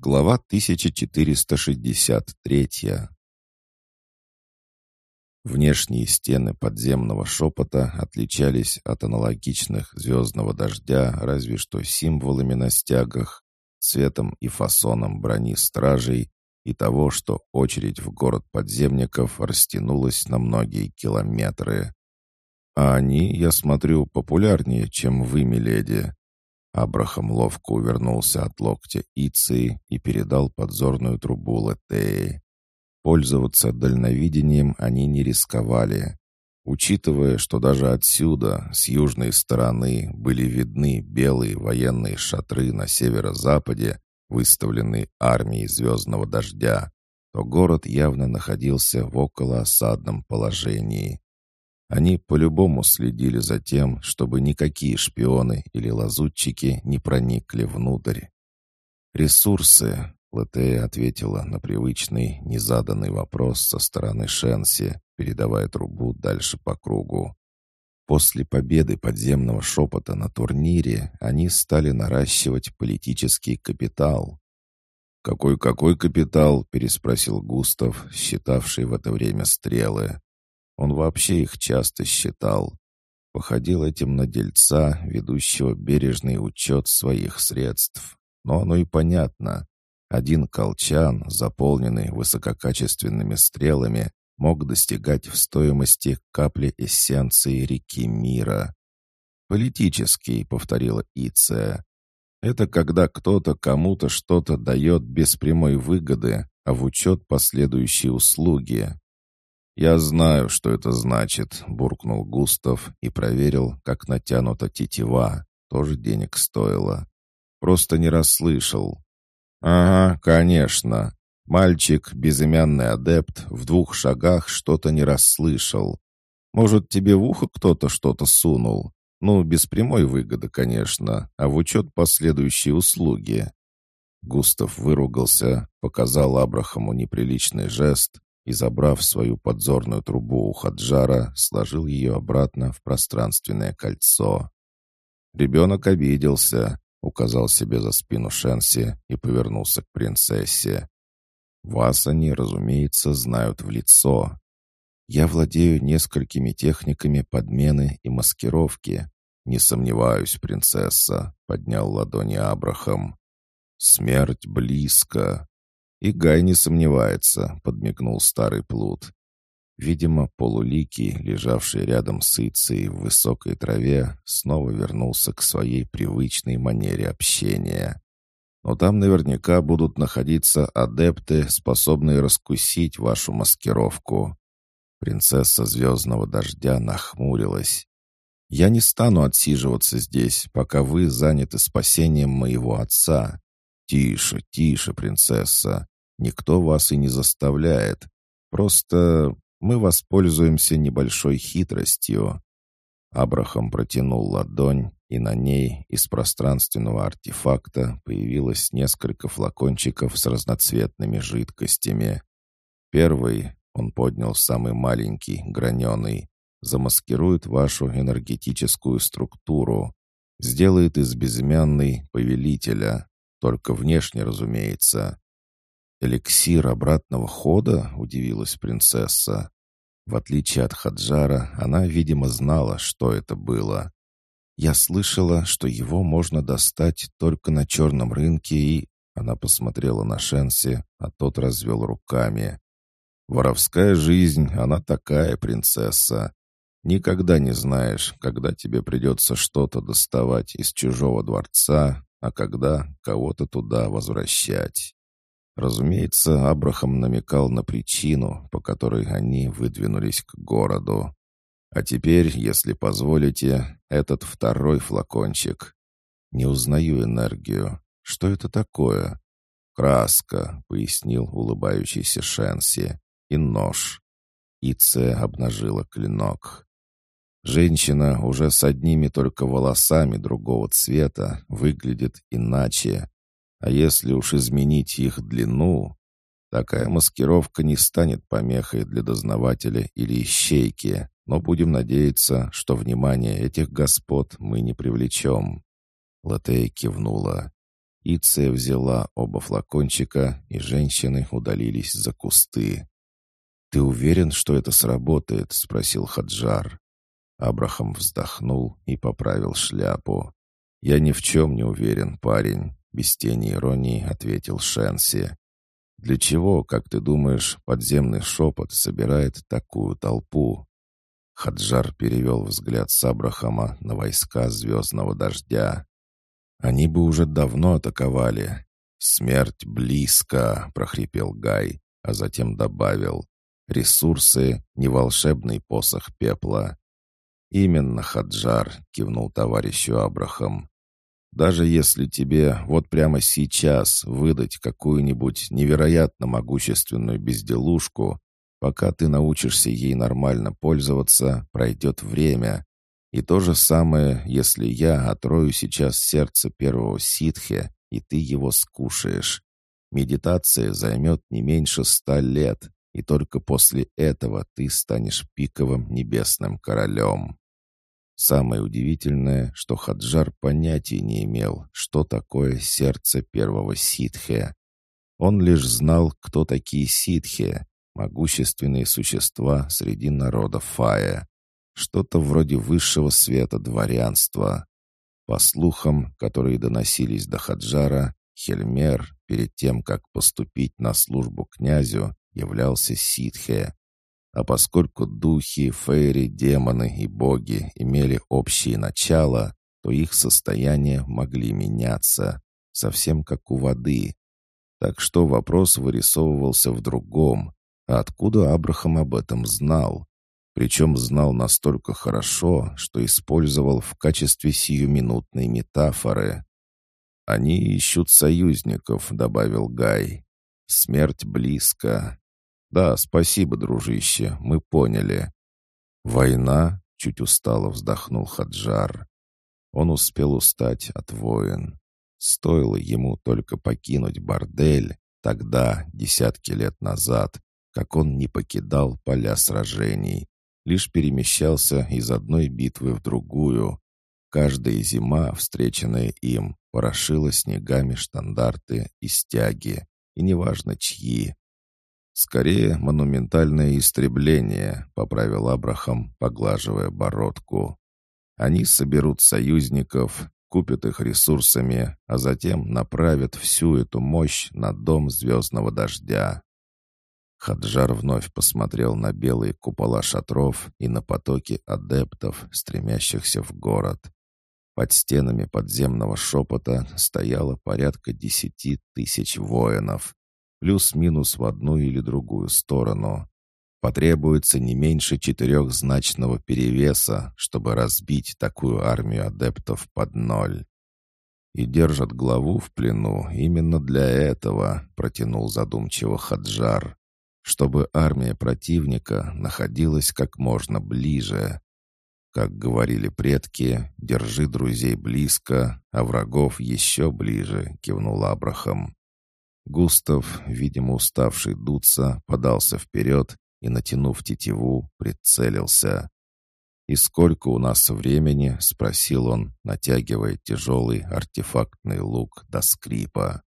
Глава 1463 Внешние стены подземного шепота отличались от аналогичных звездного дождя разве что символами на стягах, цветом и фасоном брони стражей и того, что очередь в город подземников растянулась на многие километры. А они, я смотрю, популярнее, чем вы, миледи. Абрахам ловко увернулся от локтя Иции и передал подзорную трубу Летеи. Пользоваться дальновидением они не рисковали. Учитывая, что даже отсюда, с южной стороны, были видны белые военные шатры на северо-западе, выставленные армией звездного дождя, то город явно находился в околоосадном положении. Они по-любому следили за тем, чтобы никакие шпионы или лазутчики не проникли внутрь. Ресурсы, Латея ответила на привычный, незаданный вопрос со стороны Шенси, передавая трубу дальше по кругу. После победы подземного шепота на турнире они стали наращивать политический капитал. «Какой-какой капитал?» — переспросил Густав, считавший в это время стрелы. Он вообще их часто считал. Походил этим на дельца, ведущего бережный учет своих средств. Но оно и понятно. Один колчан, заполненный высококачественными стрелами, мог достигать в стоимости капли эссенции реки мира. «Политический», — повторила Иция. «Это когда кто-то кому-то что-то дает без прямой выгоды, а в учет последующей услуги». «Я знаю, что это значит», — буркнул Густав и проверил, как натянута тетива. Тоже денег стоило. Просто не расслышал. «Ага, конечно. Мальчик, безымянный адепт, в двух шагах что-то не расслышал. Может, тебе в ухо кто-то что-то сунул? Ну, без прямой выгоды, конечно, а в учет последующей услуги». Густав выругался, показал Абрахаму неприличный жест и, забрав свою подзорную трубу у Хаджара, сложил ее обратно в пространственное кольцо. Ребенок обиделся, указал себе за спину Шенси и повернулся к принцессе. «Вас они, разумеется, знают в лицо. Я владею несколькими техниками подмены и маскировки. Не сомневаюсь, принцесса», — поднял ладони Абрахам. «Смерть близко». «И Гай не сомневается», — подмигнул старый плут. Видимо, полуликий, лежавший рядом с Ицией в высокой траве, снова вернулся к своей привычной манере общения. Но там наверняка будут находиться адепты, способные раскусить вашу маскировку. Принцесса Звездного Дождя нахмурилась. «Я не стану отсиживаться здесь, пока вы заняты спасением моего отца. Тише, тише, принцесса. Никто вас и не заставляет. Просто мы воспользуемся небольшой хитростью». Абрахам протянул ладонь, и на ней из пространственного артефакта появилось несколько флакончиков с разноцветными жидкостями. Первый, он поднял самый маленький, граненый, замаскирует вашу энергетическую структуру, сделает из безымянной повелителя, только внешне, разумеется. «Эликсир обратного хода?» — удивилась принцесса. В отличие от Хаджара, она, видимо, знала, что это было. «Я слышала, что его можно достать только на черном рынке и...» Она посмотрела на Шенси, а тот развел руками. «Воровская жизнь, она такая, принцесса. Никогда не знаешь, когда тебе придется что-то доставать из чужого дворца, а когда кого-то туда возвращать». Разумеется, Абрахам намекал на причину, по которой они выдвинулись к городу. А теперь, если позволите, этот второй флакончик. Не узнаю энергию. Что это такое? Краска, пояснил улыбающийся Шенси. И нож. Ице обнажила клинок. Женщина уже с одними только волосами другого цвета выглядит иначе, а если уж изменить их длину, такая маскировка не станет помехой для дознавателя или ищейки, но будем надеяться, что внимание этих господ мы не привлечем». Латея кивнула. Иция взяла оба флакончика, и женщины удалились за кусты. «Ты уверен, что это сработает?» — спросил Хаджар. Абрахам вздохнул и поправил шляпу. «Я ни в чем не уверен, парень», — без тени иронии ответил Шенси. «Для чего, как ты думаешь, подземный шепот собирает такую толпу?» Хаджар перевел взгляд с Абрахама на войска звездного дождя. «Они бы уже давно атаковали. Смерть близко!» — прохрипел Гай, а затем добавил. «Ресурсы — не волшебный посох пепла». «Именно, Хаджар», — кивнул товарищу Абрахам. «Даже если тебе вот прямо сейчас выдать какую-нибудь невероятно могущественную безделушку, пока ты научишься ей нормально пользоваться, пройдет время. И то же самое, если я отрою сейчас сердце первого ситхи, и ты его скушаешь. Медитация займет не меньше ста лет, и только после этого ты станешь пиковым небесным королем. Самое удивительное, что Хаджар понятия не имел, что такое сердце первого ситхе. Он лишь знал, кто такие ситхи, могущественные существа среди народа Фая, что-то вроде высшего света дворянства. По слухам, которые доносились до Хаджара, Хельмер, перед тем, как поступить на службу князю, являлся ситхе. А поскольку духи, фейри, демоны и боги имели общее начало, то их состояния могли меняться, совсем как у воды. Так что вопрос вырисовывался в другом. А откуда Абрахам об этом знал? Причем знал настолько хорошо, что использовал в качестве сиюминутной метафоры. «Они ищут союзников», — добавил Гай. «Смерть близко». «Да, спасибо, дружище, мы поняли». «Война?» — чуть устало вздохнул Хаджар. Он успел устать от воин. Стоило ему только покинуть бордель, тогда, десятки лет назад, как он не покидал поля сражений, лишь перемещался из одной битвы в другую. Каждая зима, встреченная им, порошила снегами штандарты и стяги, и неважно чьи. «Скорее, монументальное истребление», — поправил Абрахам, поглаживая бородку. «Они соберут союзников, купят их ресурсами, а затем направят всю эту мощь на дом звездного дождя. Хаджар вновь посмотрел на белые купола шатров и на потоки адептов, стремящихся в город. Под стенами подземного шепота стояло порядка десяти тысяч воинов, плюс-минус в одну или другую сторону. Потребуется не меньше четырехзначного перевеса, чтобы разбить такую армию адептов под ноль. «И держат главу в плену именно для этого», — протянул задумчиво Хаджар чтобы армия противника находилась как можно ближе. Как говорили предки, держи друзей близко, а врагов еще ближе, кивнул Абрахам. Густав, видимо уставший дуться, подался вперед и, натянув тетиву, прицелился. «И сколько у нас времени?» — спросил он, натягивая тяжелый артефактный лук до скрипа.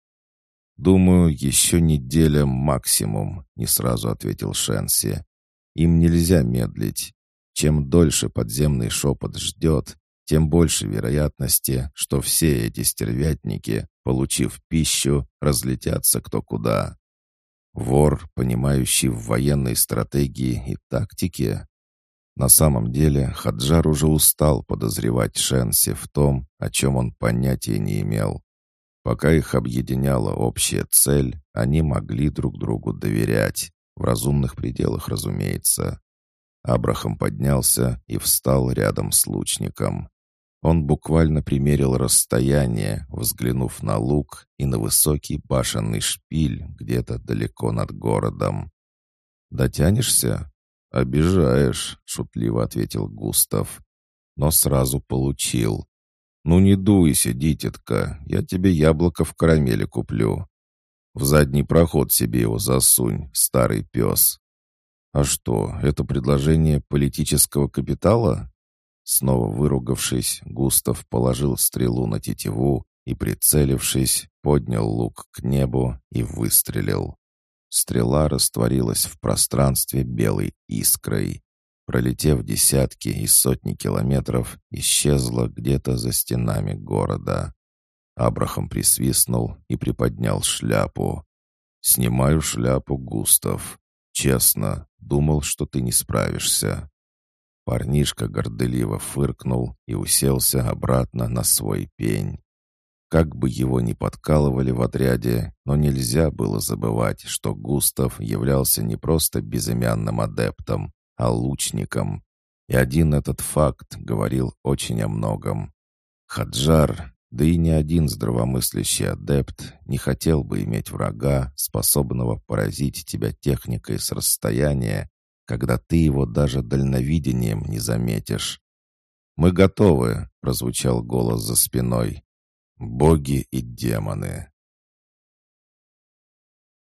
«Думаю, еще неделя максимум», — не сразу ответил Шенси. «Им нельзя медлить. Чем дольше подземный шепот ждет, тем больше вероятности, что все эти стервятники, получив пищу, разлетятся кто куда. Вор, понимающий в военной стратегии и тактике. На самом деле Хаджар уже устал подозревать Шенси в том, о чем он понятия не имел. Пока их объединяла общая цель, они могли друг другу доверять. В разумных пределах, разумеется. Абрахам поднялся и встал рядом с лучником. Он буквально примерил расстояние, взглянув на лук и на высокий башенный шпиль где-то далеко над городом. «Дотянешься?» «Обижаешь», — шутливо ответил Густав. Но сразу получил. «Ну не дуйся, дитятка, я тебе яблоко в карамели куплю. В задний проход себе его засунь, старый пес». «А что, это предложение политического капитала?» Снова выругавшись, Густав положил стрелу на тетиву и, прицелившись, поднял лук к небу и выстрелил. Стрела растворилась в пространстве белой искрой. Пролетев десятки и сотни километров, исчезла где-то за стенами города. Абрахам присвистнул и приподнял шляпу. «Снимаю шляпу, Густав. Честно, думал, что ты не справишься». Парнишка горделиво фыркнул и уселся обратно на свой пень. Как бы его ни подкалывали в отряде, но нельзя было забывать, что Густав являлся не просто безымянным адептом, а лучником. И один этот факт говорил очень о многом. Хаджар, да и ни один здравомыслящий адепт не хотел бы иметь врага, способного поразить тебя техникой с расстояния, когда ты его даже дальновидением не заметишь. «Мы готовы», — прозвучал голос за спиной. Боги и демоны.